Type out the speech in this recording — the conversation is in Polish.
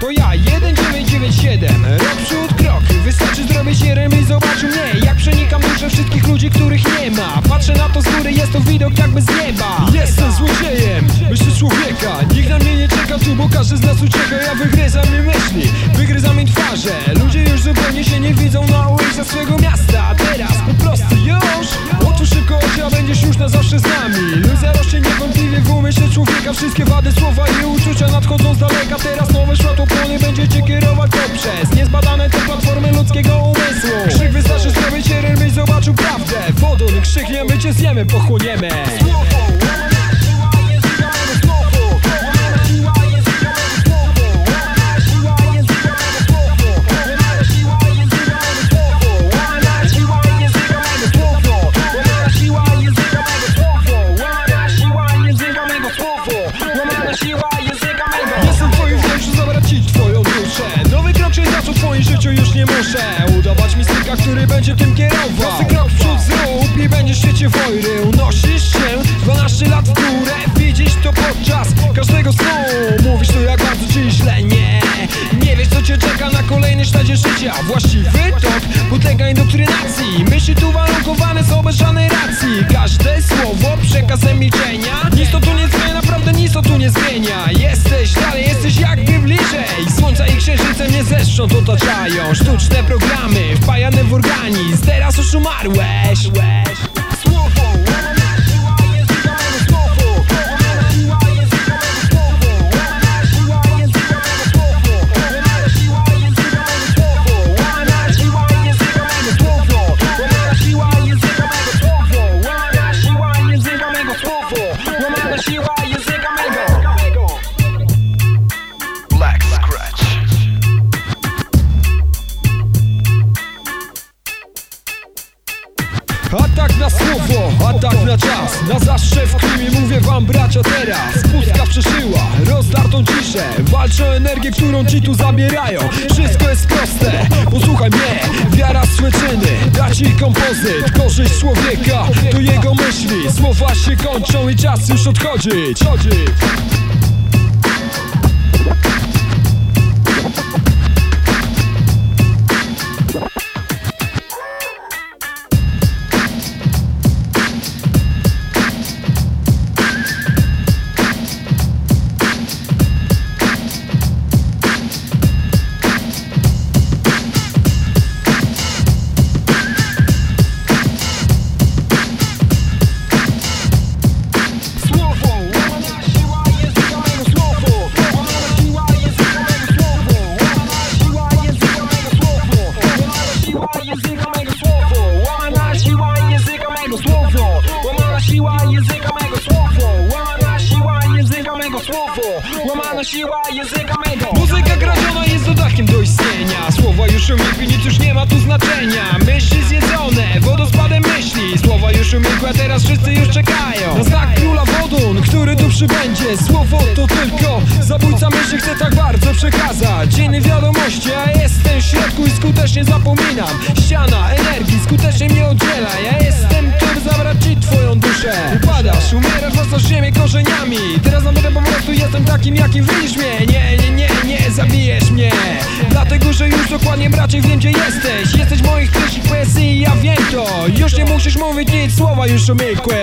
To ja, 1997 Rok przód, krok. Wystarczy zrobić jeden i zobacz mnie Jak przenikam duszę wszystkich ludzi, których nie ma. Patrzę na to z góry, jest to widok jakby z nieba. Jestem złodziejem, myślę człowieka. Nikt na mnie nie czeka tu, bo każdy z nas ucieka. Ja wygryzam zawsze z nami. Iluzja rośnie niewątpliwie w umyśle człowieka. Wszystkie wady, słowa i uczucia nadchodzą z daleka. Teraz nowe światło płonie będziecie kierować poprzez Niezbadane te platformy ludzkiego umysłu. Krzyk wystarczy zrobić jeden, byś zobaczył prawdę. Wodun krzyknie, my cię zjemy, pochłoniemy Jestem twoim wnętrzu, zabrać ci twoją duszę. Nowy krok się zaczął w twoim życiu, już nie muszę. Udawać mistyka, który będzie tym kierował. Prosty krok w przód zrób i będziesz w świecie wojry Unosisz się 12 lat w górę. Widzisz to podczas każdego snu. Mówisz to jak bardzo ci źle, nie Nie wiesz co cię czeka na kolejnej sztadzie życia. Właściwy tok podlega indoktrynacji. Myśli tu warunkowane są bez żadnej zewsząd otaczają Sztuczne programy wpajane w organizm. Teraz już umarłeś Atak na słowo, atak na czas. Na zawsze w klimie mówię wam bracia teraz. Pustka przeszyła, rozdartą ciszę. Walczę o energię, którą ci tu zabierają. Wszystko jest proste, posłuchaj mnie. Wiara swe czyny, da ci kompozyt. Korzyść człowieka, to jego myśli. Słowa się kończą i czas już odchodzić słowo Łamana siła języka mego. Muzyka kradziona jest dodatkiem do istnienia. Słowa już umilkły, nic już nie ma tu znaczenia. Myśli zjedzone, wodospadem myśli. Słowa już umilkły, a teraz wszyscy już czekają. Na znak króla wodun, który tu przybędzie. Słowo to tylko zabójca myśli chce tak bardzo przekazać. Dzienny wiadomości, a jestem w środku i skutecznie zapominam takim jakim widzisz mnie. Nie, nie, nie, nie zabijesz mnie. Dlatego, że już dokładnie bracie wiem gdzie jesteś. Jesteś moich pierwszych poezji ja wiem to. Już nie musisz mówić nic, słowa już umilkłe